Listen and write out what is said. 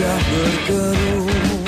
gajah berkerut